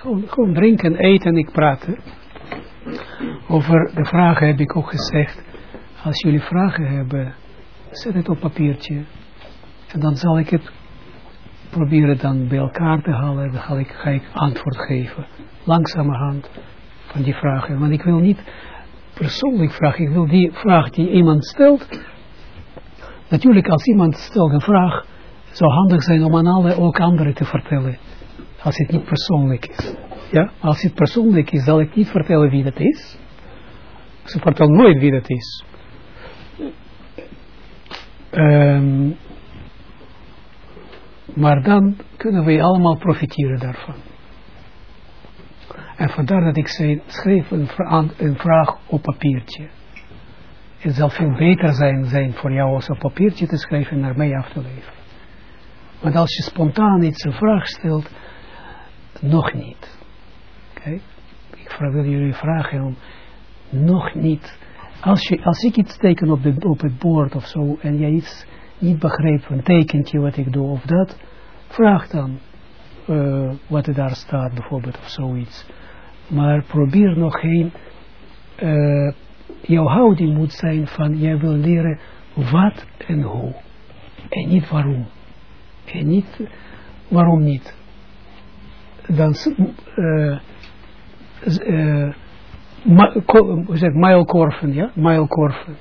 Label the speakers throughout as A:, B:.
A: Gewoon drinken, eten, ik praten. Over de vragen heb ik ook gezegd. Als jullie vragen hebben, zet het op papiertje. En dan zal ik het proberen dan bij elkaar te halen. Dan ga ik, ga ik antwoord geven. Langzamerhand van die vragen. Want ik wil niet persoonlijk vragen. Ik wil die vraag die iemand stelt. Natuurlijk als iemand stelt een vraag. Zou handig zijn om aan alle ook anderen te vertellen. Als het niet persoonlijk is. Ja, als het persoonlijk is, zal ik niet vertellen wie dat is. Ze vertelt nooit wie dat is. Um, maar dan kunnen we allemaal profiteren daarvan. En vandaar dat ik zei, schreef een, een vraag op papiertje. Het zal veel beter zijn, zijn voor jou als op papiertje te schrijven en naar mij af te leveren. Want als je spontaan iets een vraag stelt, nog niet. Oké? Ik wil jullie vragen om nog niet. Als, je, als ik iets teken op, de, op het bord of zo en jij iets niet begrijpt, een tekentje wat ik doe of dat, vraag dan uh, wat er daar staat bijvoorbeeld of zoiets. Maar probeer nog geen, uh, jouw houding moet zijn van jij wil leren wat en hoe. En niet waarom. En niet, waarom niet. Dan, uh, uh, mijlkorven, ja, mijlkorven.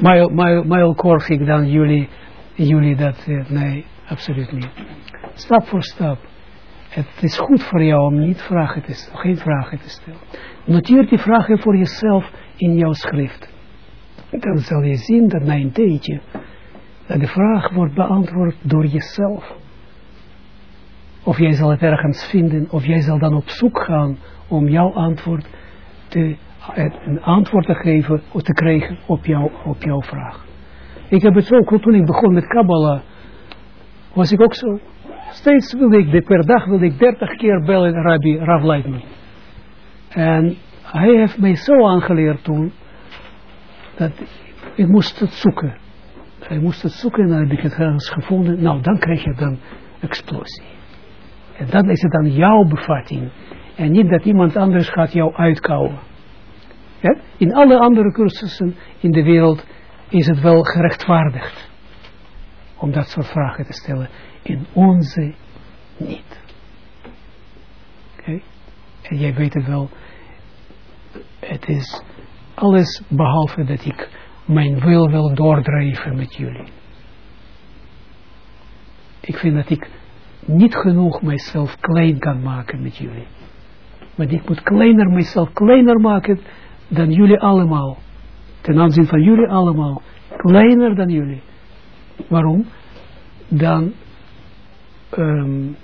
A: Mijl, mijl, mijlkorf ik dan jullie, jullie dat, nee, absoluut niet. Stap voor stap. Het is goed voor jou om niet vragen te stellen, geen vragen te stellen. Noteer die vragen voor jezelf in jouw schrift. Dan zal je zien dat na een tijdje, de vraag wordt beantwoord door jezelf. Of jij zal het ergens vinden, of jij zal dan op zoek gaan om jouw antwoord te, een antwoord te geven, of te krijgen op, op jouw vraag. Ik heb het ook, toen ik begon met Kabbalah, was ik ook zo. Steeds wilde ik, per dag wilde ik dertig keer bellen Rabbi Rav Leitman. En hij heeft mij zo aangeleerd toen, dat ik moest het zoeken. Hij moest het zoeken en dan heb ik het ergens gevonden. Nou, dan krijg je dan explosie. En dan is het dan jouw bevatting. En niet dat iemand anders gaat jou uitkouwen. In alle andere cursussen in de wereld is het wel gerechtvaardigd. Om dat soort vragen te stellen. In onze niet. En jij weet het wel. Het is alles behalve dat ik mijn wil wil doordrijven met jullie. Ik vind dat ik niet genoeg mijzelf klein kan maken met jullie. Maar ik moet kleiner, mijzelf kleiner maken dan jullie allemaal. Ten aanzien van jullie allemaal. Kleiner dan jullie. Waarom? Dan, um,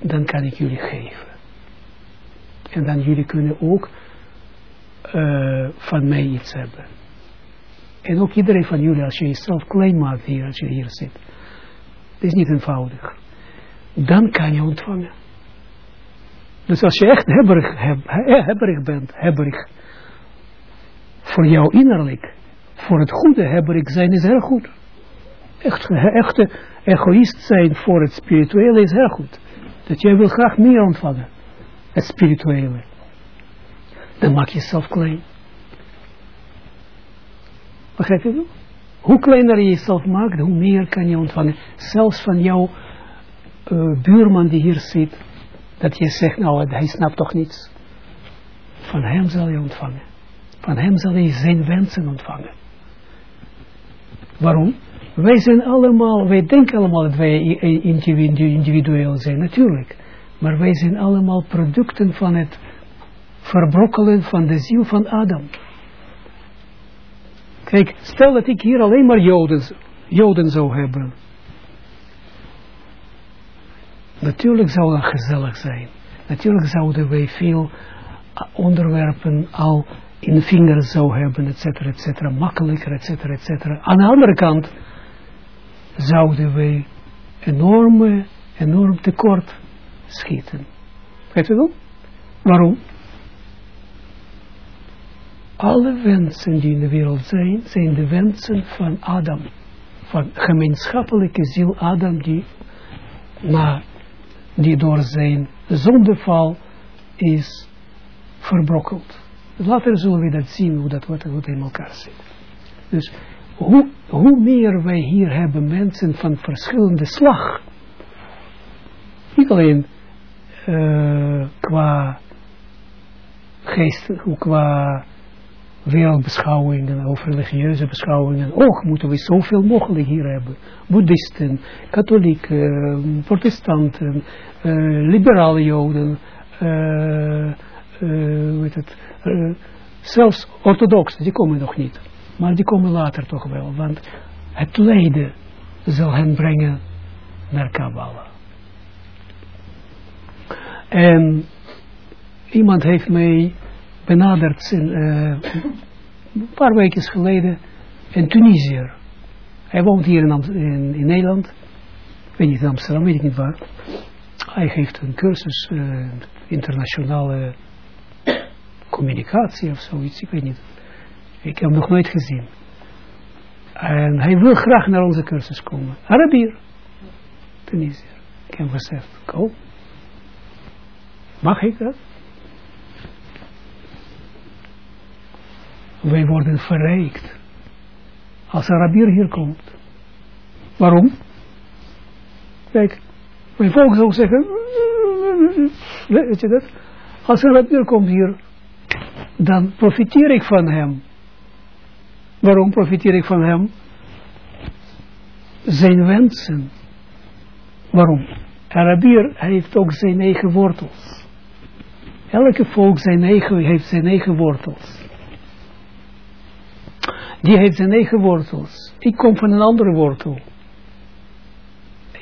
A: dan kan ik jullie geven. En dan jullie kunnen ook uh, van mij iets hebben. En ook iedereen van jullie, als je jezelf klein maakt hier, als je hier zit. Is niet eenvoudig. Dan kan je ontvangen. Dus als je echt hebberig, heb, hebberig bent, hebberig, voor jou innerlijk, voor het goede hebberig zijn is heel goed. Echt, echte egoïst zijn voor het spirituele is heel goed. Dat jij wil graag meer ontvangen, het spirituele. Dan maak je jezelf klein. Begrijp je wel? Hoe kleiner je jezelf maakt, hoe meer kan je ontvangen. Zelfs van jouw uh, buurman die hier zit, dat je zegt, nou, hij snapt toch niets. Van hem zal je ontvangen. Van hem zal je zijn wensen ontvangen. Waarom? Wij zijn allemaal, wij denken allemaal dat wij individueel zijn, natuurlijk. Maar wij zijn allemaal producten van het verbrokkelen van de ziel van Adam. Kijk, stel dat ik hier alleen maar Joden, Joden zou hebben. Natuurlijk zou dat gezellig zijn. Natuurlijk zouden wij veel onderwerpen al in de vingers zou hebben, et cetera, et cetera, makkelijker, et et cetera. Aan de andere kant zouden wij enorme, enorm tekort schieten. Weet je wel? Waarom? Alle wensen die in de wereld zijn, zijn de wensen van Adam. Van gemeenschappelijke ziel Adam die na die door zijn zondeval is verbrokkeld. Later zullen we dat zien, hoe dat, wat, in elkaar zit. Dus hoe, hoe meer wij hier hebben mensen van verschillende slag, niet alleen uh, qua geest, qua wereldbeschouwingen of religieuze beschouwingen. Och, moeten we zoveel mogelijk hier hebben. Boeddhisten, katholieken, protestanten, uh, liberale joden, weet het, zelfs orthodoxen, die komen nog niet. Maar die komen later toch wel, want het lijden zal hen brengen naar Kabbalah. En iemand heeft mij benaderd in, uh, een paar weken geleden in Tunisië. Hij woont hier in, in, Nederland. Ik weet niet in Amsterdam, weet ik niet waar. Hij geeft een cursus uh, internationale communicatie of zoiets, ik weet niet. Ik heb hem nog nooit gezien. En hij wil graag naar onze cursus komen. Arabier. Tunisië. Ik heb gezegd, kom. Mag ik dat? Wij worden verrijkt. Als een hier komt. Waarom? Kijk, mijn volk zou zeggen, weet je dat? Als een komt hier, dan profiteer ik van hem. Waarom profiteer ik van hem? Zijn wensen. Waarom? Arabier heeft ook zijn eigen wortels. Elke volk zijn eigen, heeft zijn eigen wortels. Die heeft zijn eigen wortels. Ik kom van een andere wortel.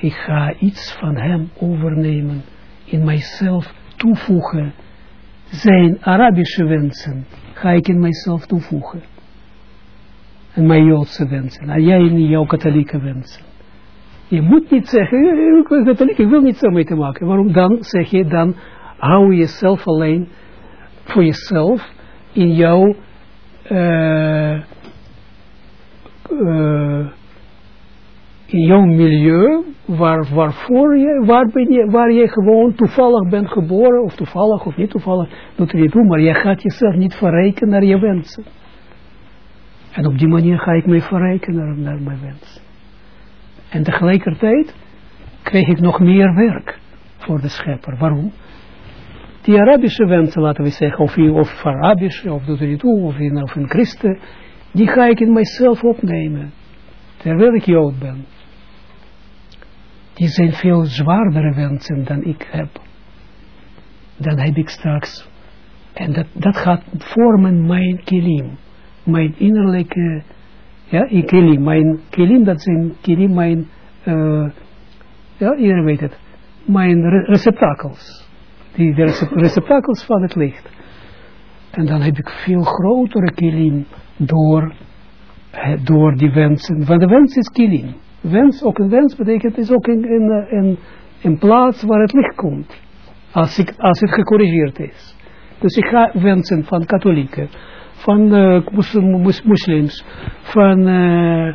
A: Ik ga iets van hem overnemen, in mijzelf toevoegen. Zijn Arabische wensen ga ik in mijzelf toevoegen. En mijn Joodse wensen. En jij in jouw katholieke wensen. Je moet niet zeggen, ik ben katholiek, ik wil niet zo mee te maken. Waarom dan zeg je, dan hou je jezelf alleen voor jezelf in jouw uh, uh, in jouw milieu, waar, waarvoor je, waar, ben je, waar je gewoon toevallig bent geboren, of toevallig of niet toevallig, doet er niet toe, maar je gaat jezelf niet verrijken naar je wensen. En op die manier ga ik me verrijken naar, mijn wensen. En tegelijkertijd krijg ik nog meer werk voor de schepper. Waarom? Die Arabische wensen, laten we zeggen, of, of Arabisch, of doet er niet toe, of in, of in Christen, die ga ik in mijzelf opnemen, terwijl ik Jood ben. Die zijn veel zwaardere wensen dan ik heb. Dan heb ik straks, en dat, dat gaat vormen mijn kilim, mijn innerlijke, ja, kilim, mijn kilim, dat zijn kilim, mijn, uh, ja, iedereen weet het, mijn receptakels, die de receptakels van het licht. En dan heb ik veel grotere kilim, door, door die wensen. Want de wens is killing. Wens, ook een wens betekent, is ook een, een, een, een plaats waar het licht komt. Als, ik, als het gecorrigeerd is. Dus ik ga wensen van katholieken, van uh, moslims, van... Uh,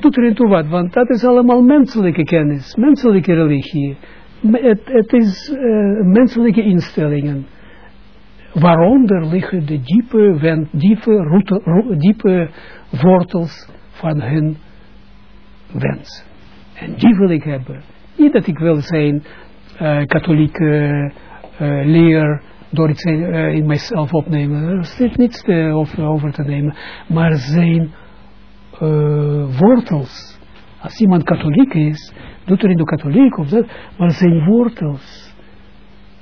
A: doet er toe wat, want dat is allemaal menselijke kennis, menselijke religie. Het, het is menselijke instellingen waaronder liggen de diepe, diepe, route, diepe wortels van hun wens. En die wil ik hebben. Niet dat ik wil zijn uh, katholieke uh, leer door iets uh, in mijzelf opnemen. Er zit niets te, over, over, te nemen. Maar zijn wortels. Als iemand katholiek is, doet er in de katholiek of dat, maar zijn wortels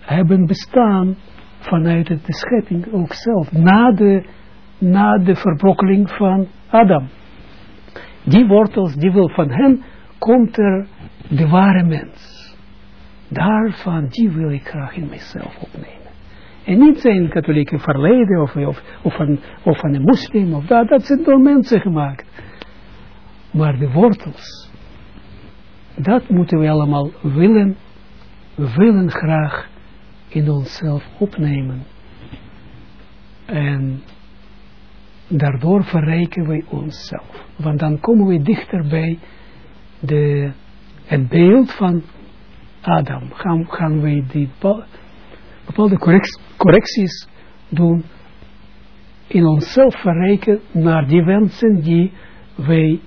A: hebben bestaan vanuit de schepping ook zelf, na de, na de verbrokkeling van Adam. Die wortels, die wil van hem, komt er de ware mens. Daarvan, die wil ik graag in mezelf opnemen. En niet zijn katholieke verleden, of, of, of, van, of van een moslim, of dat, dat zijn door mensen gemaakt. Maar de wortels, dat moeten we allemaal willen, willen graag in onszelf opnemen. En daardoor verrijken wij onszelf. Want dan komen we dichter bij de, het beeld van Adam, gaan, gaan wij die bepaalde correcties doen in onszelf verrijken naar die wensen die wij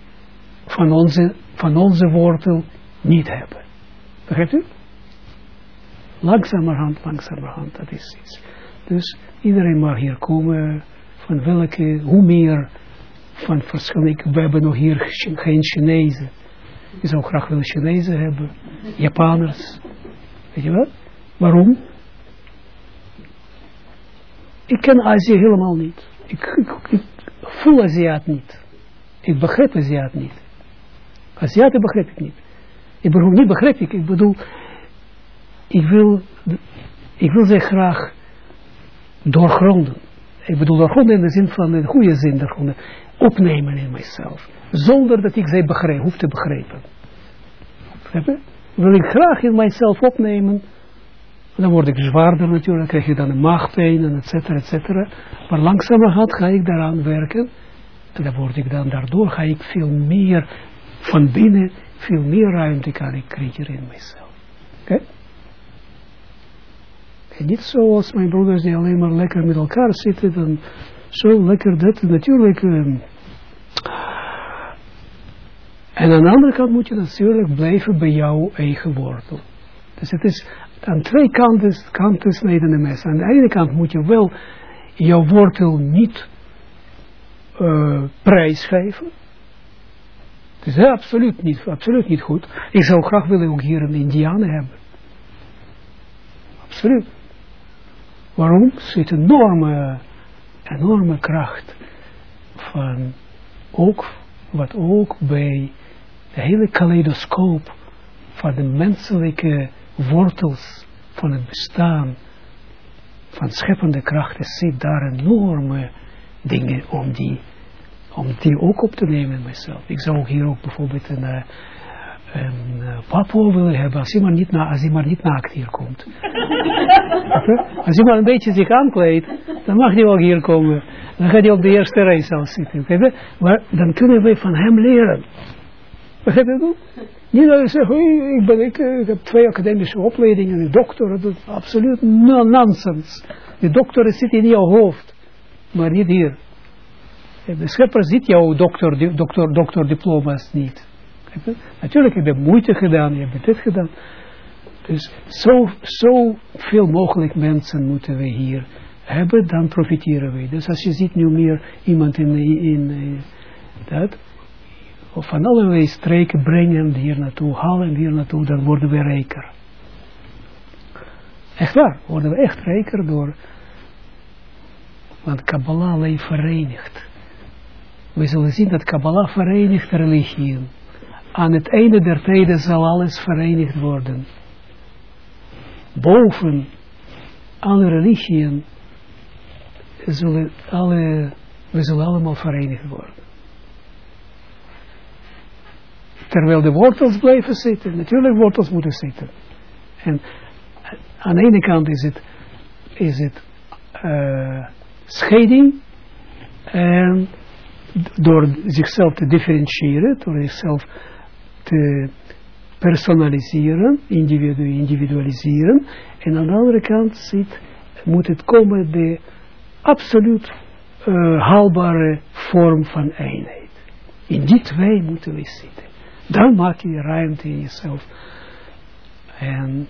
A: van onze, van onze wortel niet hebben. Begrijpt u? Langzamerhand, langzamerhand, dat is iets. Dus iedereen mag hier komen, van welke, hoe meer van verschillende, we hebben nog hier geen Chinezen. Je zou graag willen Chinezen hebben, Japaners, weet je wat? Waarom? Ik ken Azië helemaal niet. Ik, ik, ik voel Aziat niet. Ik begrijp Aziat niet. Aziaten begrijp ik niet. Ik bedoel, niet begrijp ik, ik bedoel, ik wil, ik wil ze graag doorgronden. Ik bedoel doorgronden in de zin van, de goede zin doorgronden. Opnemen in mijzelf. Zonder dat ik ze begrijp, hoef te begrijpen. Wil ik graag in mijzelf opnemen. Dan word ik zwaarder natuurlijk, krijg je dan een maagpijn en et cetera, et cetera. Maar langzamerhand ga ik daaraan werken. En dan word ik dan, daardoor ga ik veel meer van binnen, veel meer ruimte kan ik creëren in mijzelf. Oké? En niet zoals mijn broeders die alleen maar lekker met elkaar zitten, dan zo lekker dat, natuurlijk. Um, en aan de andere kant moet je natuurlijk blijven bij jouw eigen wortel. Dus het is aan twee kanten, kanten snijden mes. Aan de ene kant moet je wel jouw wortel niet uh, prijsgeven. Het is absoluut niet, absoluut niet goed. Ik zou graag willen ook hier een Indianen hebben. Absoluut. Waarom? Zit een enorme, enorme kracht van ook, wat ook bij de hele kaleidoscoop van de menselijke wortels van het bestaan van scheppende krachten zit daar enorme dingen om die, om die ook op te nemen in mezelf. Ik zou hier ook bijvoorbeeld een, uh, een uh, papo willen hebben als maar niet, als maar niet naakt hier komt. als maar een beetje zich aankleedt, dan mag hij wel hier komen. Dan gaat hij op de eerste rij zelfs zitten. Maar dan kunnen we van hem leren. Begrijp je dat? Niet dat je zegt, ik, ben, ik, ik, heb twee academische opleidingen, een dokter, dat is absoluut nonsens. De dokter zit in jouw hoofd, maar niet hier. De schepper ziet jouw dokter, dokter, dokterdiploma's niet. Natuurlijk heb je moeite gedaan, je hebt dit gedaan. Dus zo, zo veel mogelijk mensen moeten we hier hebben, dan profiteren we. Dus als je ziet nu meer iemand in, in, in dat, of van allerlei streken brengen hier naartoe, halen hier naartoe, dan worden we rijker. Echt waar, worden we echt rijker door, want Kabbalah alleen verenigt. We zullen zien dat Kabbalah verenigt religieën. Aan het einde der tijden zal alles verenigd worden. Boven alle religieën zullen alle, we zullen allemaal verenigd worden. Terwijl de wortels blijven zitten. Natuurlijk wortels moeten zitten. En aan de ene kant is het, is het uh, scheiding. En door zichzelf te differentiëren, door zichzelf te personaliseren, individu individualiseren. En aan de andere kant zit, moet het komen de absoluut uh, haalbare vorm van eenheid. In die twee moeten we zitten. Dan maak je ruimte in jezelf. En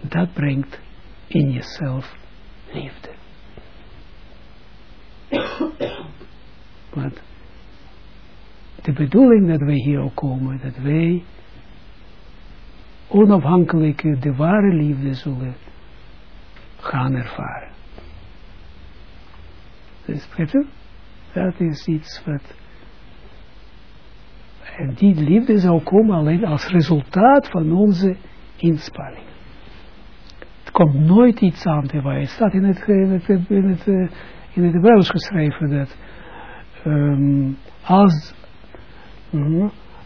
A: dat brengt in jezelf liefde. Want de bedoeling dat wij hier ook komen, dat wij onafhankelijk de ware liefde zullen gaan ervaren. Dus, dat is iets wat en die liefde zou komen alleen als resultaat van onze inspanning. Het komt nooit iets aan te wijzen. Het staat in het, in het, in het, in geschreven dat um, als,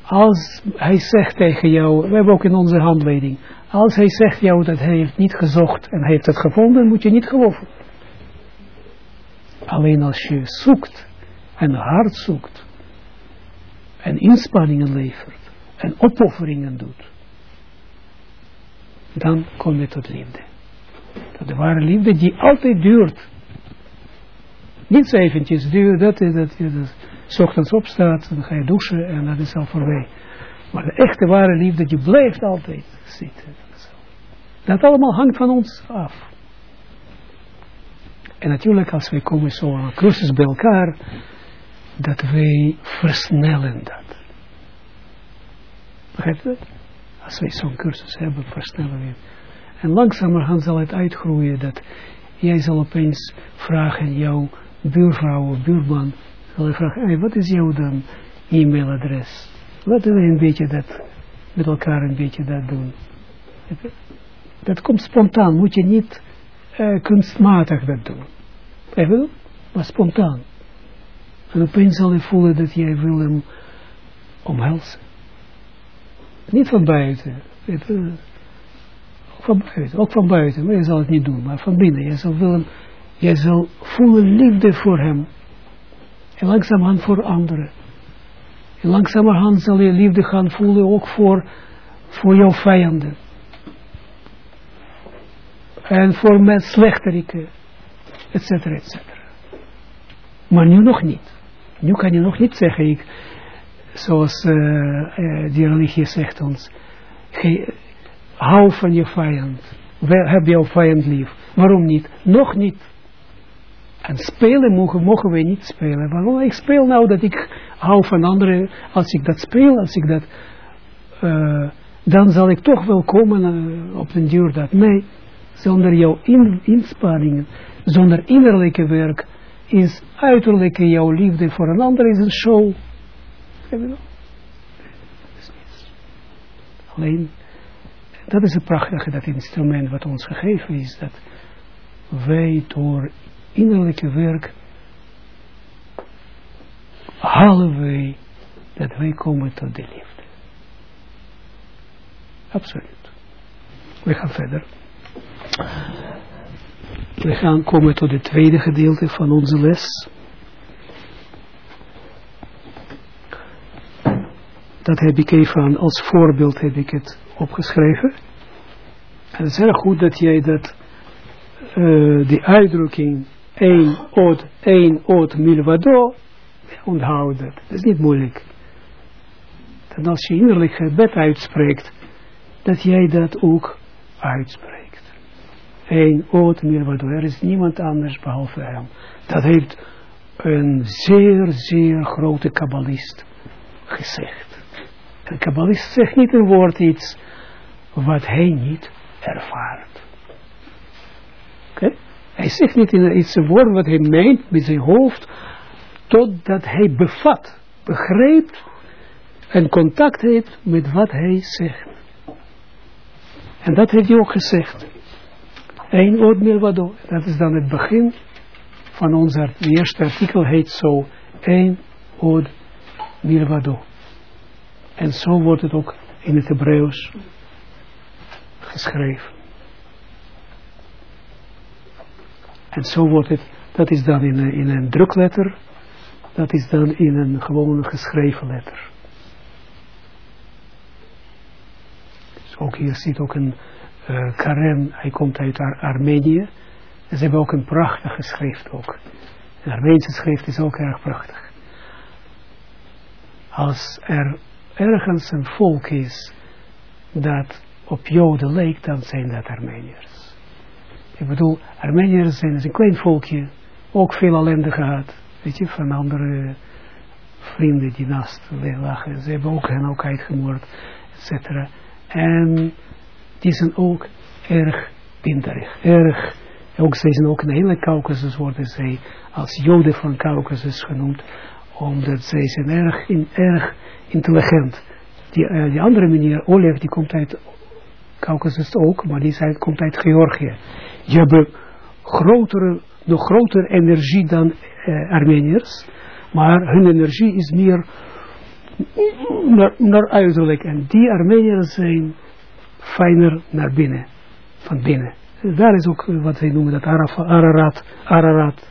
A: als hij zegt tegen jou, we hebben ook in onze handleiding, als hij zegt jou dat hij heeft niet gezocht en hij heeft het gevonden, moet je niet geloven. Alleen als je zoekt en hard zoekt en inspanningen levert en opofferingen doet, dan kom je tot liefde. Tot de ware liefde die altijd duurt. Niet eventjes duurt, dat is dat je dus, s ochtends opstaat, dan ga je douchen en dat is al voorbij. Maar de echte ware liefde, die blijft altijd zitten. Dat allemaal hangt van ons af. En natuurlijk als wij komen zo aan cursus bij elkaar, dat wij versnellen dat. Begrijpt u Als wij zo'n cursus hebben, versnellen we En langzamerhand zal het uitgroeien dat jij zal opeens vragen, jouw buurvrouw of buurman, zal je vragen, wat is jouw dan e-mailadres? Laten we een beetje dat, met elkaar een beetje dat doen. Dat komt spontaan, moet je niet kunstmatig dat doen. Even, maar spontaan. En opeens zal je voelen dat jij wil hem omhelzen. Niet van buiten. Van buiten, ook van buiten, maar je zal het niet doen, maar van binnen. Je zal, willen, je zal voelen liefde voor hem. En langzamerhand voor anderen. En langzamerhand zal je liefde gaan voelen ook voor, voor jouw vijanden. En voor met slechteriken, et cetera, et cetera. Maar nu nog niet. Nu kan je nog niet zeggen, ik, zoals uh, die religie zegt ons, ge, hou van je vijand. Heb jouw vijand lief. Waarom niet? Nog niet. En spelen mogen, mogen wij niet spelen. Waarom? Ik speel nou dat ik hou van anderen. Als ik dat speel, als ik dat... Uh, dan zal ik toch wel komen op den duur dat. Nee, zonder jouw in, inspanningen, zonder innerlijke werk, is uiterlijke jouw liefde voor een ander is een show. Alleen, dat is het prachtige, dat instrument wat ons gegeven is, dat wij door innerlijke werk halen wij dat wij komen tot de liefde. Absoluut. We gaan verder. We gaan komen tot het tweede gedeelte van onze les. Dat heb ik even als voorbeeld heb ik het opgeschreven. En het is erg goed dat jij dat, uh, die uitdrukking, één oot, één oot milvado, onthoudt. Dat is niet moeilijk. Dat als je innerlijk gebed uitspreekt, dat jij dat ook uitspreekt een oot waardoor er is niemand anders behalve hem. Dat heeft een zeer, zeer grote kabbalist gezegd. Een kabbalist zegt niet een woord iets wat hij niet ervaart. Oké? Hij zegt niet in iets een woord wat hij meent met zijn hoofd, totdat hij bevat, begrijpt en contact heeft met wat hij zegt. En dat heeft hij ook gezegd. Eén oot milvado. Dat is dan het begin van ons eerste artikel heet zo. Eén oot milvado. En zo wordt het ook in het Hebreeuws geschreven. En zo wordt het, dat is dan in, in een drukletter, dat is dan in een gewone geschreven letter. Dus ook hier zit ook een uh, Karen, hij komt uit Ar Armenië. En ze hebben ook een prachtige schrift ook. De Armeense schrift is ook erg prachtig. Als er ergens een volk is dat op Joden leek, dan zijn dat Armeniërs. Ik bedoel, Armeniërs zijn een klein volkje, ook veel ellende gehad, weet je, van andere vrienden die naast lagen. Ze hebben ook hen ook uitgemoord, et cetera. En die zijn ook erg pinterig, erg, ook zij zijn ook een hele Caucasus worden zij als Joden van Caucasus genoemd, omdat zij zijn erg, in, erg intelligent. Die, die andere meneer, Oleg, die komt uit Caucasus ook, maar die zijn, komt uit Georgië. Die hebben grotere, nog grotere energie dan uh, Armeniërs, maar hun energie is meer naar, naar uiterlijk. En die Armeniërs zijn fijner naar binnen, van binnen. Daar is ook wat wij noemen dat Ararat, Ararat.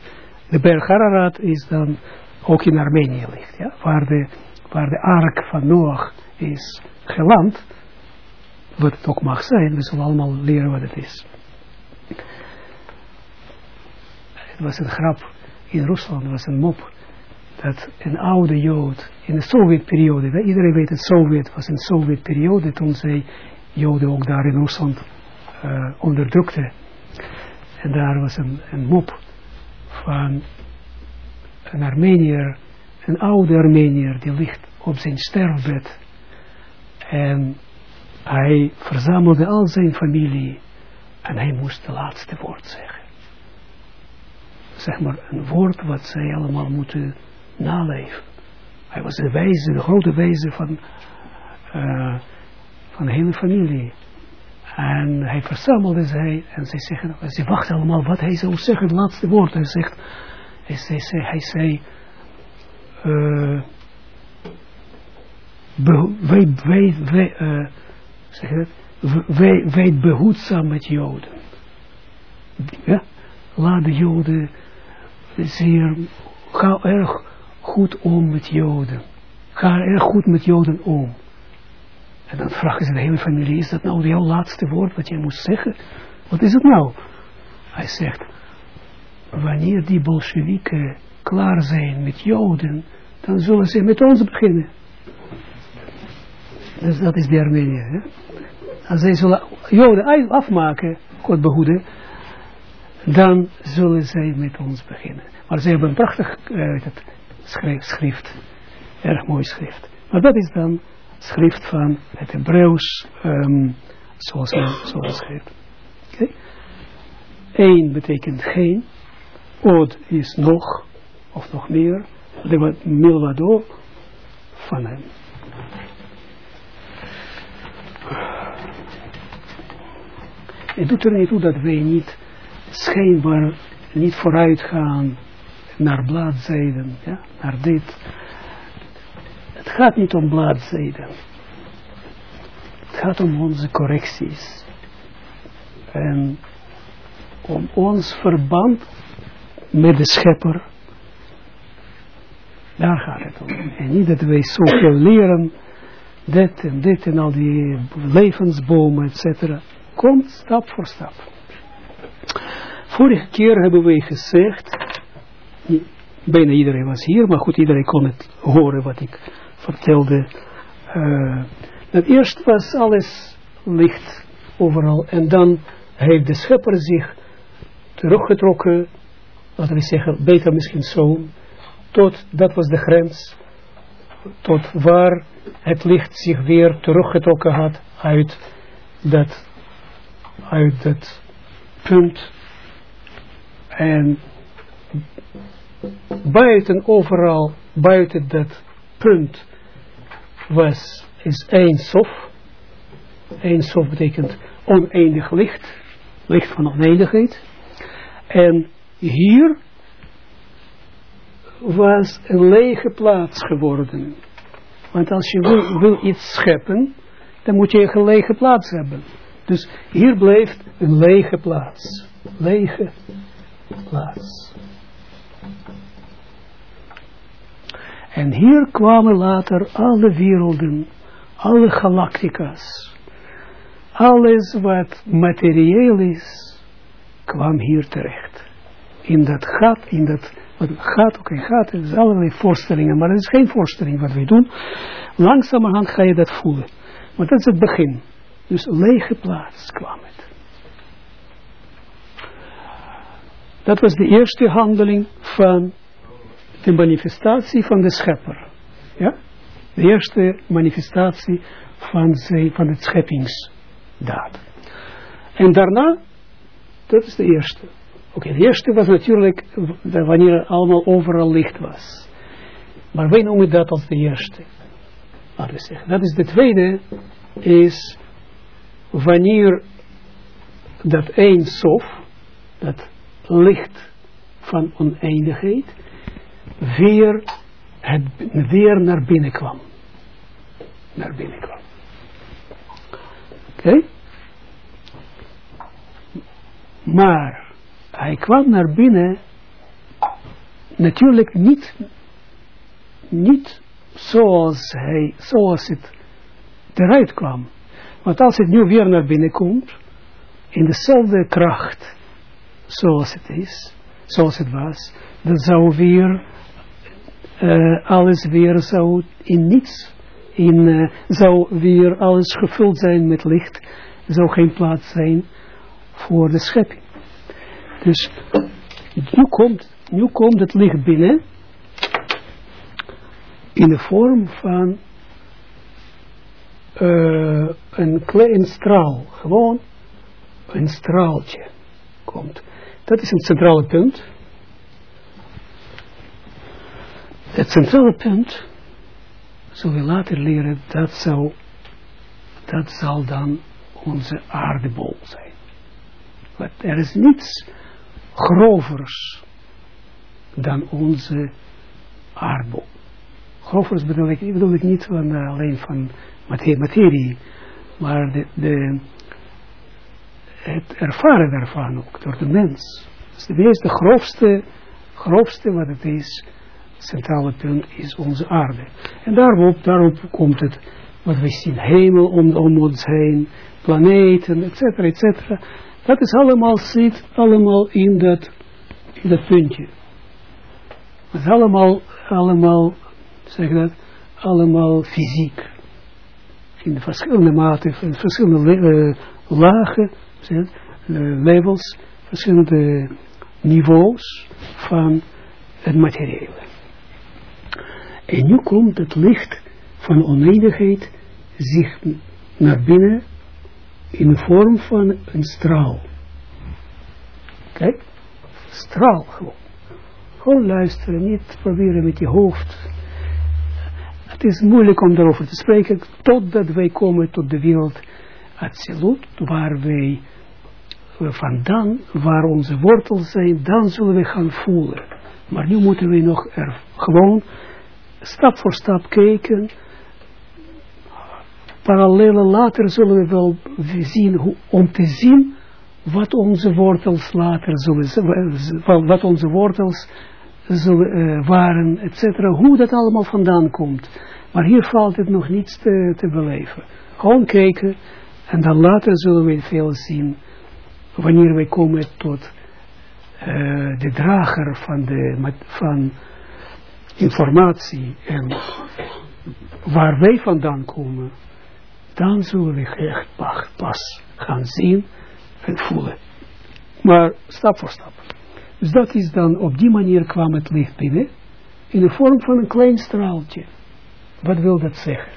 A: De berg Ararat is dan ook in Armenië ligt, ja, waar de, waar de ark van Noach is geland, wat het ook mag zijn, we zullen allemaal leren wat het is. Het was een grap in Rusland, was een mop, dat een oude Jood in de Sovjetperiode, iedereen weet het, Sovjet was een Sovjetperiode, toen zij Joden ook daar in Rusland uh, onderdrukte. En daar was een, een mop van een Armenier, een oude Armenier, die ligt op zijn sterfbed. En hij verzamelde al zijn familie en hij moest de laatste woord zeggen. Zeg maar een woord wat zij allemaal moeten naleven. Hij was de wijze, de grote wijze van, uh, van de hele familie. En hij verzamelde zij en zij zeggen, ze wachten allemaal wat hij zou zeggen, het laatste woord. Hij zegt, hij zei, hij zei uh, wij, wij, wij, uh, zeg het, wij, behoedzaam met Joden. Ja? Laat de Joden zeer, ga erg goed om met Joden. Ga erg goed met Joden om. En dan vragen ze de hele familie, is dat nou jouw laatste woord wat jij moest zeggen? Wat is het nou? Hij zegt, wanneer die Bolsjewieken klaar zijn met Joden, dan zullen ze met ons beginnen. Dus dat is de Armenië. Als zij zullen Joden afmaken, God behoeden, dan zullen zij met ons beginnen. Maar ze hebben een prachtig uh, schrift, erg mooi schrift. Maar dat is dan schrift van het Hebreeuws, um, zoals men zoals schrijft. Eén betekent geen, od is nog, of nog meer, de milwado van hem. Het doet er niet toe dat wij niet schijnbaar niet vooruit gaan naar bladzijden, ja, naar dit. Het gaat niet om bladzijden. Het gaat om onze correcties. En om ons verband met de schepper. Daar gaat het om. En niet dat wij zoveel leren, dit en dit en al die levensbomen, etc. Komt stap voor stap. Vorige keer hebben we gezegd, bijna iedereen was hier, maar goed, iedereen kon het horen wat ik vertelde. Uh, dat eerst was alles licht overal en dan heeft de schepper zich teruggetrokken, laten we zeggen, beter misschien zo, tot, dat was de grens, tot waar het licht zich weer teruggetrokken had uit dat, uit dat punt en buiten overal, buiten dat punt was, is één sof. Eén sof betekent oneindig licht, licht van oneindigheid. En hier was een lege plaats geworden. Want als je wil, wil iets scheppen, dan moet je een lege plaats hebben. Dus hier bleef een lege plaats. Lege plaats. En hier kwamen later alle werelden, alle galactica's, alles wat materieel is, kwam hier terecht. In dat gat, in dat, wat gaat ook in gat, het is allerlei voorstellingen, maar het is geen voorstelling wat wij doen. Langzamerhand ga je dat voelen. Maar dat is het begin. Dus lege plaats kwam het. Dat was de eerste handeling van de manifestatie van de schepper. Ja? De eerste manifestatie van, ze, van het scheppingsdaad. En daarna, dat is de eerste. Oké, de eerste was natuurlijk wanneer allemaal overal licht was. Maar wij noemen dat als de eerste. Laten we zeggen. Dat is de tweede, is wanneer dat één sof, dat licht van oneindigheid, weer, het, weer naar binnen kwam. Naar binnen kwam. Oké? Maar hij kwam naar binnen natuurlijk niet, niet zoals, hij, zoals het eruit kwam. Want als het nu weer naar binnen komt, in dezelfde kracht, zoals het is, zoals het was, dan zou weer uh, alles weer zou in niets, in, uh, zou weer alles gevuld zijn met licht, zou geen plaats zijn voor de schepping. Dus nu komt, nu komt het licht binnen in de vorm van uh, een klein straal, gewoon een straaltje komt. Dat is een centrale punt. Het centrale punt, zullen we later leren, dat, zou, dat zal dan onze aardebol zijn. Want er is niets grovers dan onze aardbol. Grovers bedoel ik, niet van, uh, alleen van materie, maar de, de, het ervaren daarvan ook door de mens. Dus de meeste grofste, grofste wat het is, centrale punt is onze aarde. En daarop, daarop komt het, wat we zien, hemel om, om ons heen, planeten, et cetera, et cetera. Dat is allemaal, zit allemaal in dat, in dat puntje. Het is allemaal, allemaal, zeg dat, allemaal fysiek. In de verschillende mate, in verschillende uh, lagen, uh, levels, verschillende niveaus van het materiële. En nu komt het licht van oneindigheid zich naar binnen in de vorm van een straal. Kijk, straal gewoon. Gewoon luisteren, niet proberen met je hoofd. Het is moeilijk om daarover te spreken, totdat wij komen tot de wereld absoluut, waar wij vandaan, waar onze wortels zijn, dan zullen we gaan voelen. Maar nu moeten we nog er gewoon stap voor stap kijken. Parallellen later zullen we wel zien, hoe, om te zien wat onze wortels later zullen, wat onze wortels zullen, uh, waren, etc. Hoe dat allemaal vandaan komt. Maar hier valt het nog niets te, te beleven. Gewoon kijken en dan later zullen we veel zien wanneer wij komen tot uh, de drager van, de, van informatie en waar wij vandaan komen, dan zullen we echt pas gaan zien en voelen. Maar stap voor stap. Dus dat is dan, op die manier kwam het licht binnen, in de vorm van een klein straaltje. Wat wil dat zeggen?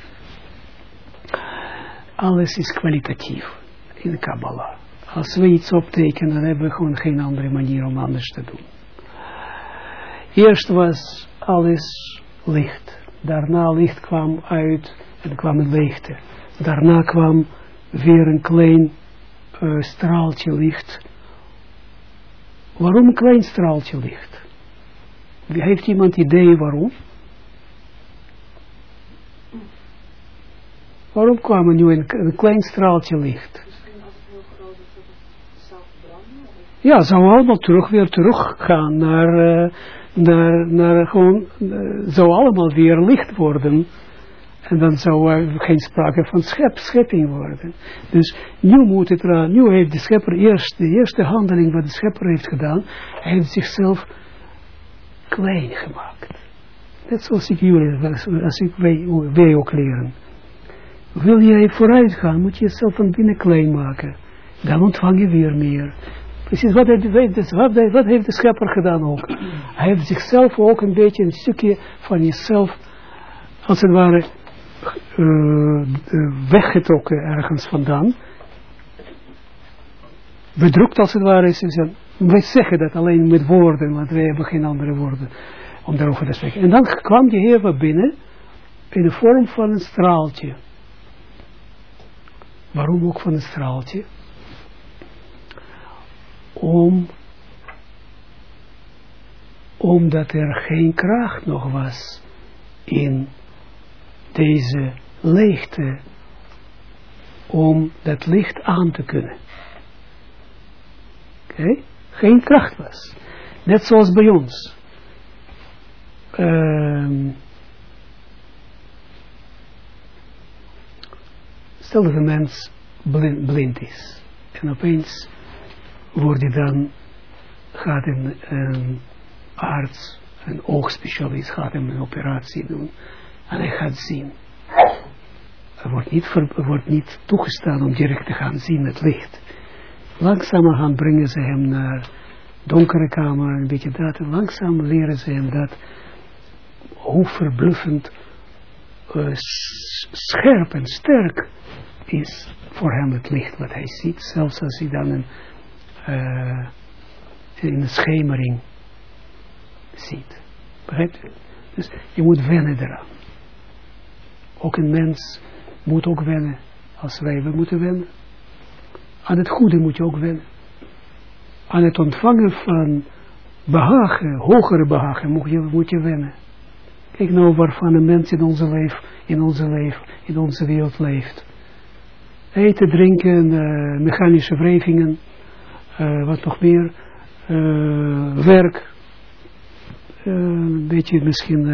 A: Alles is kwalitatief in de Kabbalah. Als we iets optekenen, dan hebben we gewoon geen andere manier om anders te doen. Eerst was alles licht. Daarna licht kwam uit en kwam een leegte. Daarna kwam weer een klein uh, straaltje licht. Waarom een klein straaltje licht? Heeft iemand idee waarom? Waarom kwam er nu een, klein straaltje licht? Ja, zou allemaal terug, weer teruggaan naar, naar, naar gewoon, zou allemaal weer licht worden. En dan zou er geen sprake van schep, schepping worden. Dus nu moet het eraan, nu heeft de schepper eerst, de eerste handeling wat de schepper heeft gedaan, hij heeft zichzelf klein gemaakt. Net zoals ik jullie, als ik wij, ook leren. Wil jij vooruit gaan, moet je jezelf van binnen klein maken. Dan ontvang je weer meer. Precies, wat heeft de schepper gedaan ook? Hij heeft zichzelf ook een beetje een stukje van jezelf, als het ware, uh, weggetrokken ergens vandaan. Bedrukt als het ware is. wij zeggen dat alleen met woorden, want wij hebben geen andere woorden om daarover te spreken. En dan kwam die Heer binnen in de vorm van een straaltje. Waarom ook van een straaltje? Om, omdat er geen kracht nog was in deze leegte om dat licht aan te kunnen. Oké? Geen kracht was. Net zoals bij ons. Um, stel dat een mens blind, blind is. En opeens wordt hij dan, gaat een, een arts, een oogspecialist, gaat hem een operatie doen. En hij gaat zien. Er wordt niet, wordt niet toegestaan om direct te gaan zien met licht. Langzamerhand brengen ze hem naar donkere kamer, een beetje dat. En langzaam leren ze hem dat, hoe verbluffend uh, scherp en sterk is voor hem het licht wat hij ziet. Zelfs als hij dan een, uh, in de schemering ziet. Begrijpt? Dus je moet wennen eraan. Ook een mens moet ook wennen. Als wij, we moeten wennen. Aan het goede moet je ook wennen. Aan het ontvangen van behagen, hogere behagen, moet je, moet je wennen. Kijk nou waarvan een mens in onze leven, in onze leven, in onze wereld leeft. Eten, drinken, uh, mechanische wrijvingen, uh, wat nog meer, uh, werk, een beetje misschien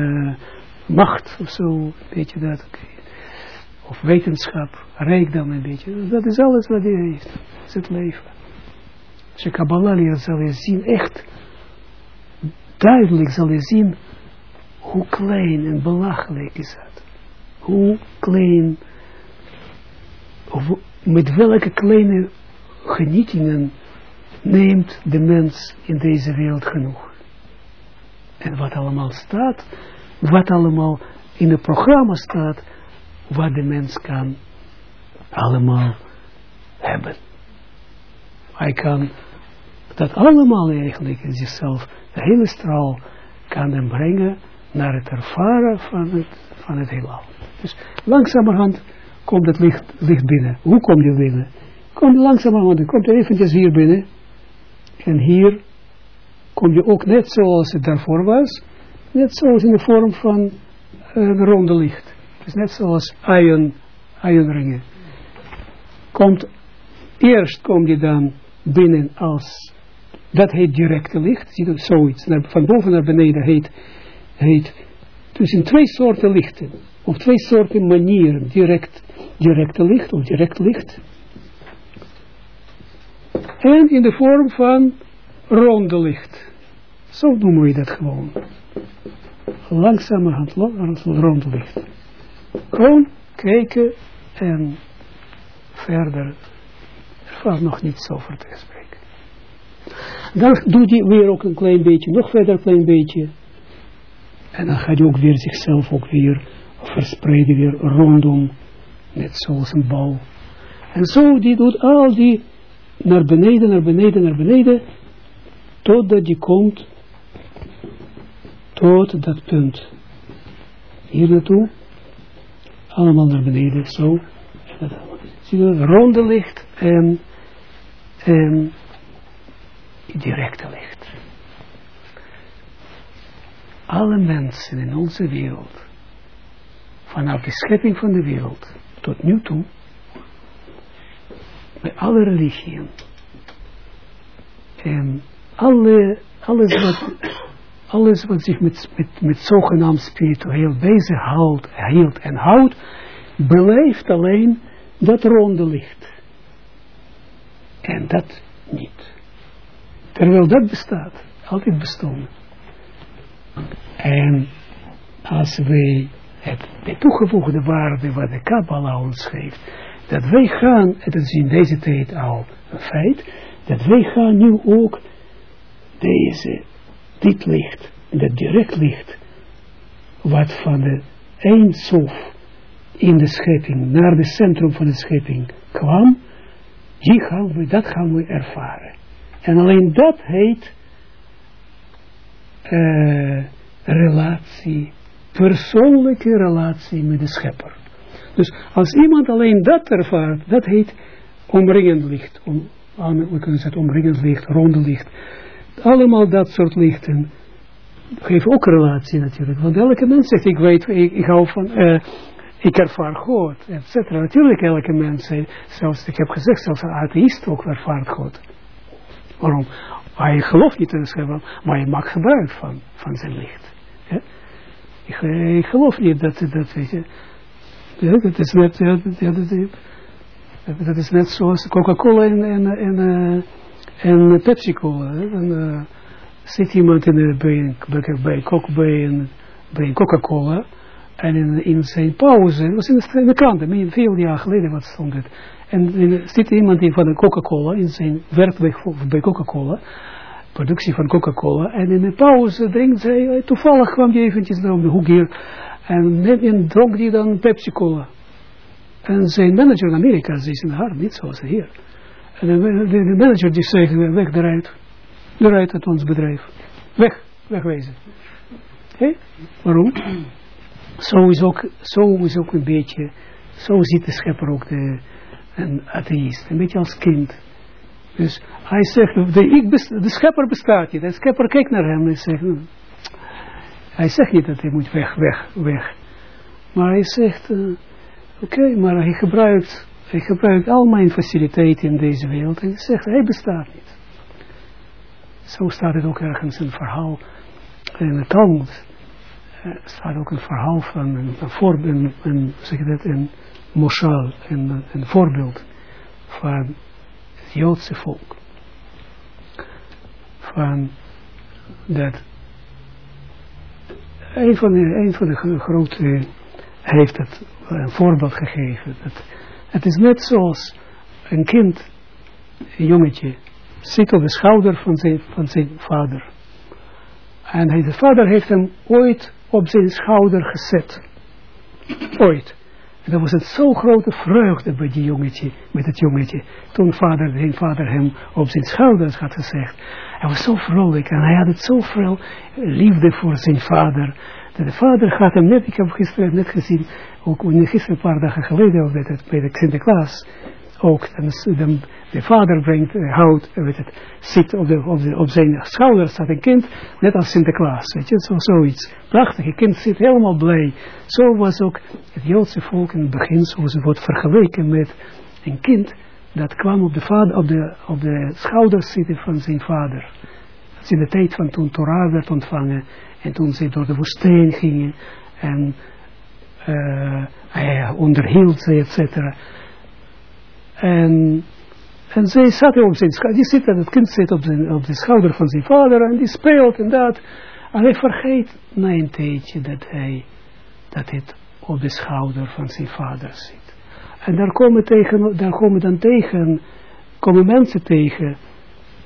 A: macht of zo, een beetje dat, of wetenschap, rijkdom een beetje, dat is alles wat hij heeft, dat is het leven. Als je Kabbalah leert, zal je zien, echt duidelijk zal je zien hoe klein en belachelijk is dat. Hoe klein, of met welke kleine genietingen neemt de mens in deze wereld genoeg. En wat allemaal staat, wat allemaal in het programma staat, wat de mens kan allemaal hebben. Hij kan dat allemaal eigenlijk in zichzelf, de hele straal kan hem brengen naar het ervaren van het, van het heelal. Dus langzamerhand komt het licht, licht binnen. Hoe kom je binnen? Kom je langzamerhand, komt er eventjes hier binnen. En hier kom je ook net zoals het daarvoor was. Net zoals in de vorm van een ronde licht. Dus net zoals ion, ionringen. Komt, eerst kom je dan binnen als, dat heet directe licht. Zie je zoiets, van boven naar beneden heet heet dus in twee soorten lichten, of twee soorten manieren, direct, directe licht of direct licht. En in de vorm van ronde licht. Zo noemen we dat gewoon. Langzamerhand licht. Gewoon kijken en verder. Er valt nog niets over te spreken. Dan doe je weer ook een klein beetje, nog verder een klein beetje. En dan gaat hij ook weer zichzelf ook weer verspreiden weer rondom, net zoals een bal. En zo die doet al die naar beneden, naar beneden, naar beneden, totdat die komt tot dat punt. Hier naartoe, allemaal naar beneden, zo. Zie je, ronde licht en, en directe licht alle mensen in onze wereld, vanaf de schepping van de wereld tot nu toe, bij alle religieën, en alle, alles, wat, alles wat zich met, met, zogenaamd spiritueel bezig houdt, hield en houdt, blijft alleen dat ronde licht. En dat niet. Terwijl dat bestaat, altijd bestond. En als wij het, de toegevoegde waarde wat de Kabbalah ons geeft, dat wij gaan, het is in deze tijd al een feit, dat wij gaan nu ook deze, dit licht, dat direct licht, wat van de eindsof in de schepping, naar het centrum van de schepping kwam, die gaan we, dat gaan we ervaren. En alleen dat heet uh, relatie, persoonlijke relatie met de schepper. Dus als iemand alleen dat ervaart, dat heet omringend licht. We kunnen zeggen omringend licht, ronde licht. Allemaal dat soort lichten geven ook relatie natuurlijk. Want elke mens zegt, ik weet, ik, ik hou van, uh, ik ervaar God, et cetera. Natuurlijk elke mens, zelfs, ik heb gezegd, zelfs een atheïst ook ervaart God. Waarom? Hij gelooft niet in schepper, maar hij maakt gebruik van, van zijn licht. Ik, geloof niet dat, dat weet je, dat is net, ja, dat, is net zoals Coca-Cola en, en, en, uh, en Pepsi-Cola. Dan uh, zit iemand in de, bij, bij, bij, bij, bij Coca-Cola en in, in zijn pauze, dat was in de, in de krant, veel jaar geleden wat stond het. En er zit iemand in van de Coca-Cola, in zijn werk bij Coca-Cola, productie van Coca-Cola, en in de pauze drinkt zij, toevallig kwam die eventjes naar om de hoek hier, en, en dronk die dan Pepsi-Cola. En zijn manager in Amerika, ze is in haar, niet zoals hier. En de, manager die zegt, weg eruit, eruit uit ons bedrijf. Weg, wegwezen. Hé? Waarom? Zo is, ook, zo is ook een beetje, zo ziet de schepper ook de, een atheïst, een beetje als kind. Dus hij zegt, de, ik de schepper bestaat niet. De schepper kijkt naar hem en zegt, hij zegt niet dat hij moet weg, weg, weg. Maar hij zegt, oké, maar hij gebruikt, hij gebruikt al mijn faciliteiten in deze wereld en hij zegt, hij bestaat niet. Zo staat het ook ergens een verhaal in het Talmud. Er staat ook een verhaal van een, voorbeeld, een, zeg dat, een moshal, een, een voorbeeld van het Joodse volk. Van dat een van de, een van de grote heeft het een voorbeeld gegeven. Dat, het is net zoals een kind, een jongetje, zit op de schouder van zijn, van zijn vader. En hij, de vader heeft hem ooit op zijn schouder gezet. Ooit. En dat was het zo grote vreugde bij die jongetje, met het jongetje. Toen vader, zijn vader hem op zijn schouders had gezegd. Hij was zo vrolijk en hij had het zoveel liefde voor zijn vader. De vader gaat hem net, ik heb gisteren net gezien, ook gisteren een paar dagen geleden bij, het, bij de Sinterklaas ook, dan, de vader brengt uh, hout, weet het, zit op, de, op, zijn schouders staat een kind, net als Sinterklaas, weet je, zo, zoiets. Prachtig, een kind zit helemaal blij. Zo was ook het Joodse volk in het begin, zoals het wordt vergeleken met een kind, dat kwam op de, vader, op de, op de schouders zitten van zijn vader. Is in de tijd van toen Torah werd ontvangen, en toen ze door de woestijn gingen, en uh, hij onderhield ze, et cetera. En, en zij zat op zijn schouder, die zit, het kind zit op, zijn, op de schouder van zijn vader en die speelt en dat. En hij vergeet na een tijdje dat hij, dat het op de schouder van zijn vader zit. En daar komen, tegen, daar komen dan tegen, komen mensen tegen.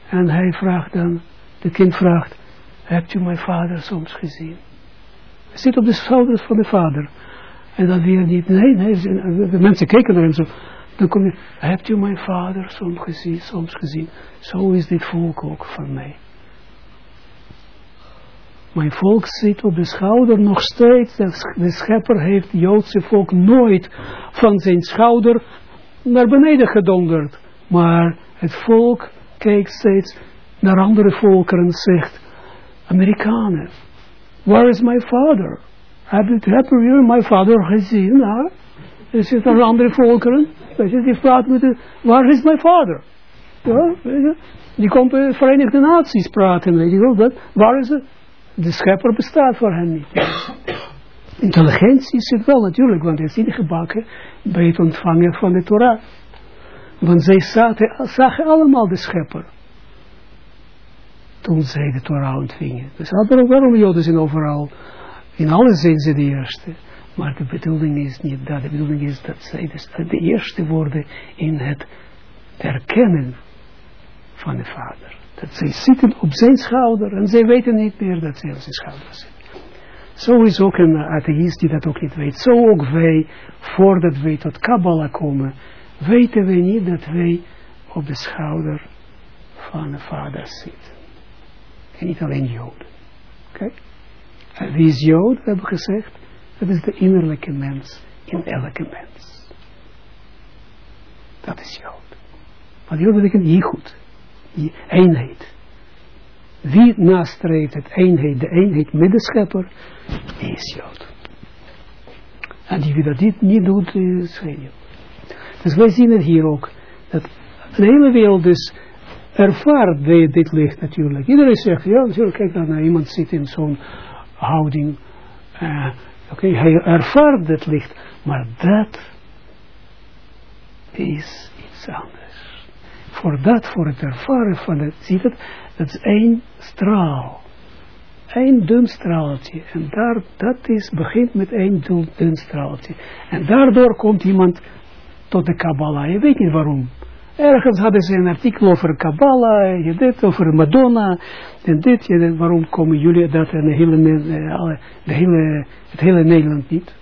A: En hij vraagt dan, de kind vraagt, hebt u mijn vader soms gezien? Hij zit op de schouders van de vader. En dan weer niet, nee, nee, de mensen kijken naar hem zo. Dan kom je, hebt u mijn vader soms gezien, soms gezien. Zo is dit volk ook van mij. Mijn volk zit op de schouder nog steeds. De schepper heeft het Joodse volk nooit van zijn schouder naar beneden gedonderd. Maar het volk kijkt steeds naar andere volkeren en zegt, Amerikanen, where is my father? Heb je my father gezien? Nou, er zitten andere volkeren. Die praat met de, waar is mijn vader? Ja. Die komt de Verenigde Naties praten, weet je wel. Dat, waar is het? De schepper bestaat voor hen niet. Intelligentie zit wel natuurlijk, want hij is ingebakken bij het ontvangen van de Torah. Want zij zagen allemaal de schepper. Toen zij de Torah ontvingen. Dus waarom Joden zijn overal, in alle zin ze de eerste. Maar de bedoeling is niet dat. De bedoeling is dat zij de eerste worden in het erkennen van de vader. Dat zij zitten op zijn schouder en zij weten niet meer dat zij op zijn schouder zitten. Zo is ook een atheïst die dat ook niet weet. Zo ook wij, voordat wij tot Kabbalah komen, weten wij niet dat wij op de schouder van de vader zitten. En niet alleen Joden. Oké? Okay? Wie is Jood, hebben we gezegd? Dat is de innerlijke mens in elke mens. Dat is Jood. Want Jood betekent goed, eenheid. Wie nastreeft het eenheid, de eenheid met die is Jood. En die wie dat dit niet doet, is geen Jood. Dus wij zien het hier ook, dat de hele wereld dus ervaart dit licht natuurlijk. Iedereen zegt, ja natuurlijk, kijk dan naar iemand zit in zo'n houding, uh, Oké, hij ervaart het licht, maar dat is niets anders. Voor dat, voor het ervaren van het, ziet het, dat is één straal. Eén dun straaltje. En daar, dat is, begint met één dun, dun straaltje. En daardoor komt iemand tot de Kabbalah. Je weet niet waarom. Ergens hadden ze een artikel over Kabbalah, je dit over Madonna, en dit, je, waarom komen jullie dat en de hele, het hele Nederland niet?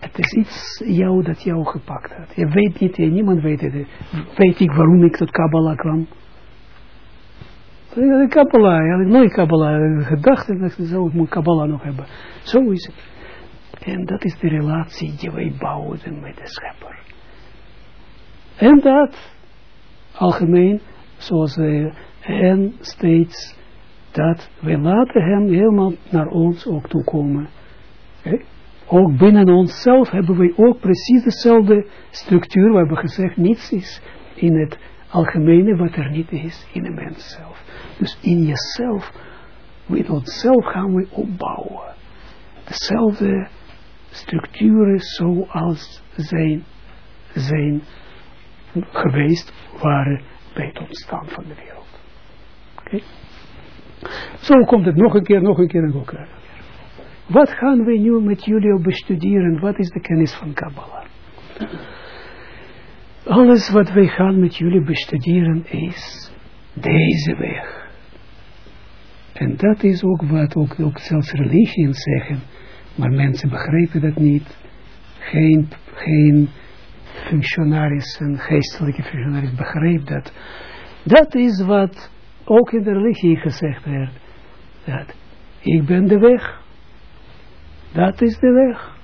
A: Het is iets jou dat jou gepakt had. Je weet niet, niemand weet het. Weet ik waarom ik tot Kabbalah kwam? De Kabbalah, had ik nooit Kabbalah gedacht en dacht, zo, ik moet Kabbalah nog hebben. Zo is het. En dat is de relatie die wij bouwen met de schepper. En dat, algemeen, zoals we hen steeds, dat we laten hem helemaal naar ons ook toekomen. Okay? Ook binnen onszelf hebben we ook precies dezelfde structuur. We hebben gezegd, niets is in het algemene wat er niet is in de mens zelf. Dus in jezelf, met onszelf gaan we opbouwen. Dezelfde structuren zoals zijn, zijn geweest waren bij het ontstaan van de wereld. Oké? Zo komt het nog een keer, nog een keer en nog een keer. Wat gaan we nu met jullie bestuderen? Wat is de kennis van Kabbalah? Alles wat wij gaan met jullie bestuderen is deze weg. En dat is ook wat ook, ook zelfs religieën zeggen. Maar mensen begrijpen dat niet. Geen, geen functionaris, een geestelijke functionaris begrijpt dat. Dat is wat ook in de religie gezegd werd. Dat ik ben de weg. Dat is de weg.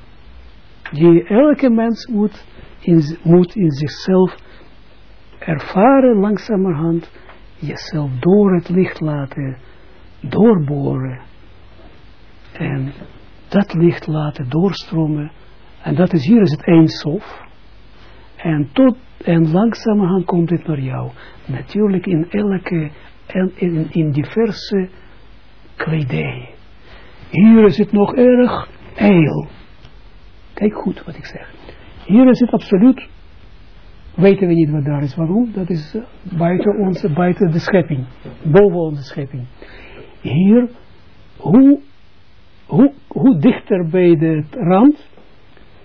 A: Die elke mens moet in, moet in zichzelf ervaren langzamerhand. Jezelf door het licht laten doorboren. En dat licht laten doorstromen. En dat is hier is het eindsof. En tot en langzamerhand komt het naar jou. Natuurlijk in elke en in, in diverse kledij. Hier is het nog erg eil. Kijk goed wat ik zeg. Hier is het absoluut, weten we niet wat daar is. Waarom? Dat is uh, buiten, onze, buiten de schepping. Boven onze schepping. Hier, hoe, hoe, hoe dichter bij de rand,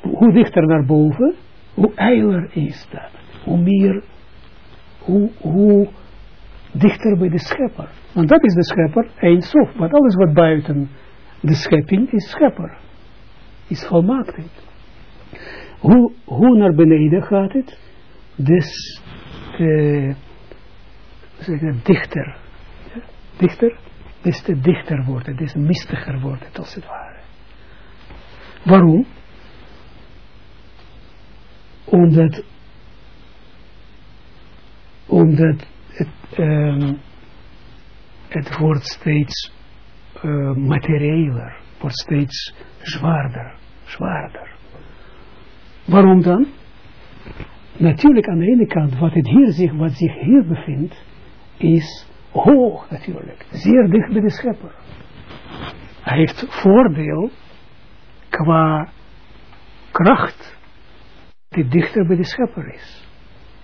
A: hoe dichter naar boven, hoe eiler is dat. Hoe meer, hoe, hoe dichter bij de schepper. Want dat is de schepper, eindsof. Want alles wat buiten de schepping is schepper. Is volmaaktheid. Hoe, hoe naar beneden gaat het? Dus, uh, zeg dichter. Dichter, des te dichter wordt het, des mistiger wordt het als het ware. Waarom? Omdat, omdat het, um, het wordt steeds uh, materiëler, wordt steeds zwaarder, zwaarder. Waarom dan? Natuurlijk aan de ene kant, wat, het hier zich, wat zich hier bevindt, is hoog natuurlijk, zeer dicht bij de schepper. Hij heeft voordeel qua kracht, die dichter bij de schepper is.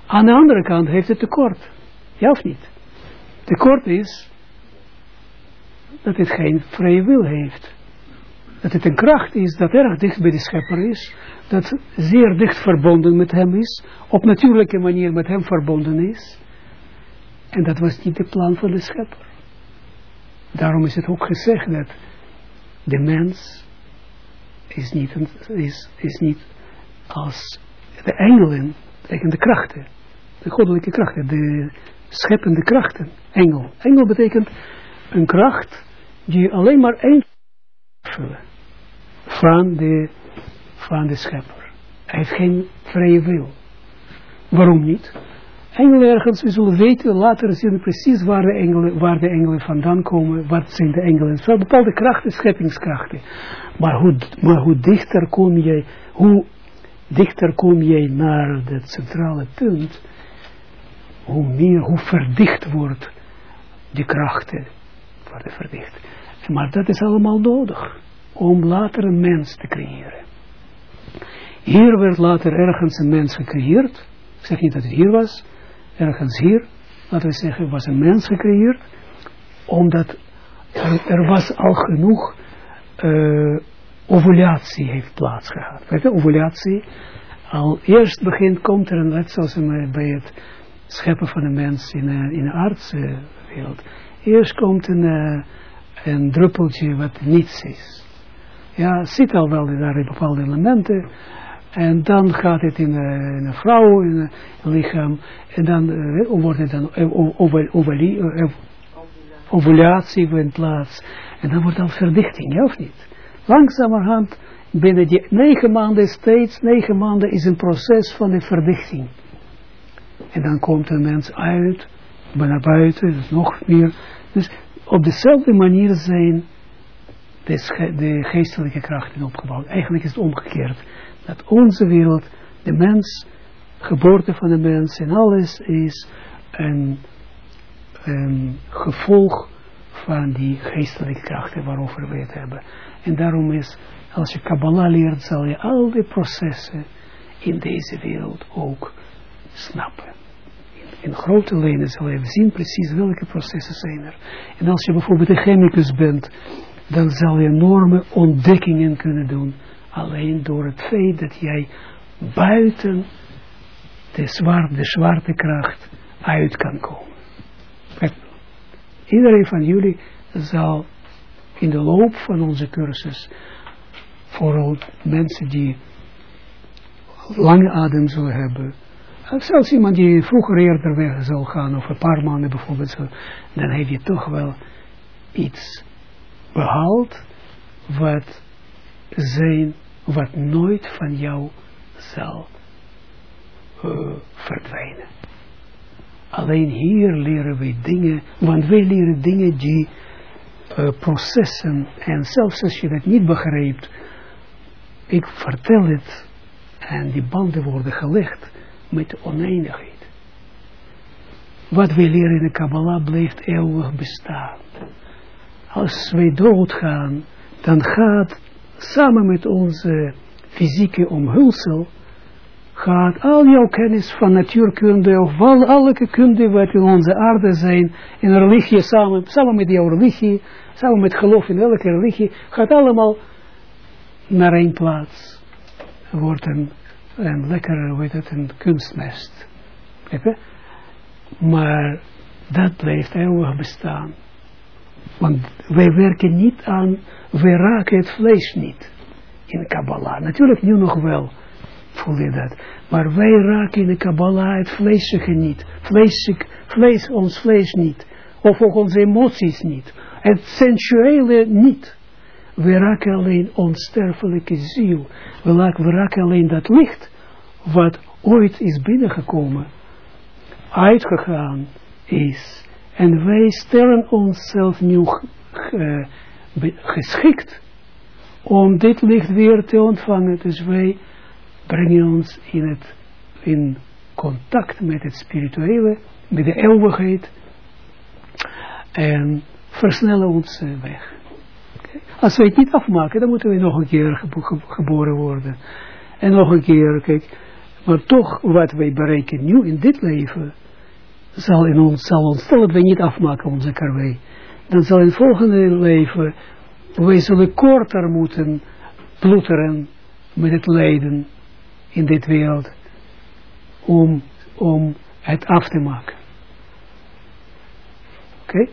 A: Aan de andere kant heeft het tekort. Ja of niet? Tekort is dat het geen vrije wil heeft. Dat het een kracht is dat erg dicht bij de schepper is. Dat zeer dicht verbonden met hem is. Op natuurlijke manier met hem verbonden is. En dat was niet de plan van de schepper. Daarom is het ook gezegd dat de mens is niet, is, is niet als de engelen, de krachten, de goddelijke krachten, de scheppende krachten, engel. Engel betekent een kracht die alleen maar één vullen van de, van de schepper. Hij heeft geen vrije wil. Waarom niet? Engelen ergens, we zullen weten, later zien precies waar de engelen, waar de engelen vandaan komen, wat zijn de engelen. Het zijn bepaalde krachten, scheppingskrachten. Maar hoe, maar hoe dichter kom jij, hoe dichter kom jij naar het centrale punt, hoe meer, hoe verdicht wordt die krachten worden verdicht. Maar dat is allemaal nodig om later een mens te creëren. Hier werd later ergens een mens gecreëerd, Ik zeg niet dat het hier was, ergens hier, laten we zeggen, was een mens gecreëerd, omdat er, was al genoeg uh, ovulatie heeft plaatsgehad. Weet je, ovulatie, al eerst begint, komt er een, net zoals bij het scheppen van een mens in, een, in de artswereld. Eerst komt een, uh, een druppeltje wat niets is. Ja, zit al wel daar in bepaalde elementen. En dan gaat het in, in een vrouw, in een lichaam. En dan wordt het dan ovulatie vindt plaats. En dan wordt dan verdichting, of niet? Langzamerhand, binnen die negen maanden steeds, negen maanden is een proces van de verdichting. En dan komt een mens uit, naar buiten, dus nog meer. Dus op dezelfde manier zijn de, de geestelijke krachten opgebouwd. Eigenlijk is het omgekeerd. Dat onze wereld, de mens, geboorte van de mens en alles is een, een gevolg van die geestelijke krachten waarover we het hebben. En daarom is, als je Kabbalah leert, zal je al die processen in deze wereld ook snappen. In, grote lijnen zal je zien precies welke processen zijn er. En als je bijvoorbeeld een chemicus bent, dan zal je enorme ontdekkingen kunnen doen. Alleen door het feit dat jij buiten de, zwarte, de zwarte kracht uit kan komen. Iedereen van jullie zal in de loop van onze cursus, vooral mensen die lange adem zullen hebben, zelfs iemand die vroeger eerder weg zal gaan, of een paar maanden bijvoorbeeld, dan heb je toch wel iets behaald wat zijn, wat nooit van jou zal uh, verdwijnen. Alleen hier leren we dingen, want wij leren dingen die uh, processen, en zelfs als je dat niet begrijpt, ik vertel het, en die banden worden gelegd met oneindigheid. Wat wij leren in de Kabbalah blijft eeuwig bestaan. Als wij doodgaan, dan gaat samen met onze fysieke omhulsel gaat al jouw kennis van natuurkunde of al, alle kunde wat in onze aarde zijn, in religie samen, samen met jouw religie, samen met geloof in welke religie, gaat allemaal naar één plaats. Wordt een, een lekkere, weet het, een kunstmest. Maar dat blijft eeuwig bestaan. Want wij werken niet aan, wij raken het vlees niet in Kabbalah. Natuurlijk nu nog wel voel je dat. Maar wij raken in de Kabbalah het vleesige niet. Vleesig, vlees, ons vlees niet. Of ook onze emoties niet. Het sensuele niet. We raken alleen onsterfelijke ziel. We raken, alleen dat licht wat ooit is binnengekomen, uitgegaan is. En wij stellen onszelf nu geschikt om dit licht weer te ontvangen. Dus wij brengen ons in, het, in contact met het spirituele, met de eeuwigheid en versnellen ons eh, weg. Als we het niet afmaken, dan moeten we nog een keer geboren worden. En nog een keer, kijk, maar toch wat wij bereiken nu in dit leven, zal in ons, zal ons, stel dat we niet afmaken onze karwei, dan zal in het volgende leven, wij zullen korter moeten ploeteren met het lijden in dit wereld om, om het af te maken. Oké?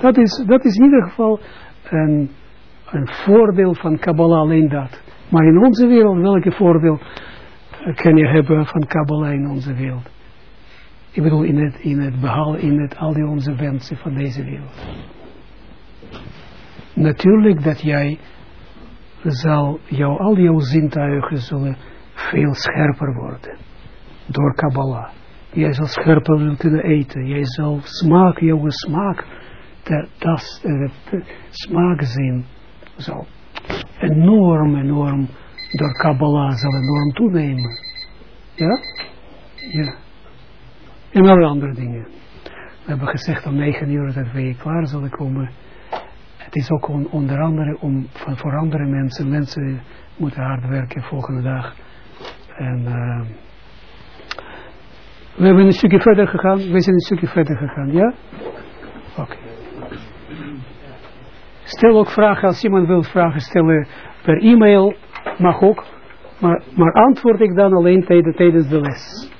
A: Dat, is, dat is in ieder geval een, een voordeel van Kabbalah alleen dat. Maar in onze wereld, welke voordeel kan je hebben van Kabbalah in onze wereld? Ik bedoel, in het, in het behaal, in het, al die onze wensen van deze wereld. Natuurlijk dat jij zal, jou, al jouw zintuigen zullen veel scherper worden. Door Kabbalah. Jij zal scherper kunnen eten. Jij zal smaak, jouw smaak, dat, de, de smaakzin zal enorm, enorm door Kabbalah zal enorm toenemen. Ja? Ja. En alle andere dingen. We hebben gezegd om negen uur dat wij klaar zullen komen. Het is ook on, onder andere om van, voor andere mensen, mensen moeten hard werken volgende dag. En uh, We hebben een stukje verder gegaan. We zijn een stukje verder gegaan, ja? Oké. Stel ook vragen, als iemand wil vragen stellen per e-mail, mag ook. Maar, maar antwoord ik dan alleen tijdens de les.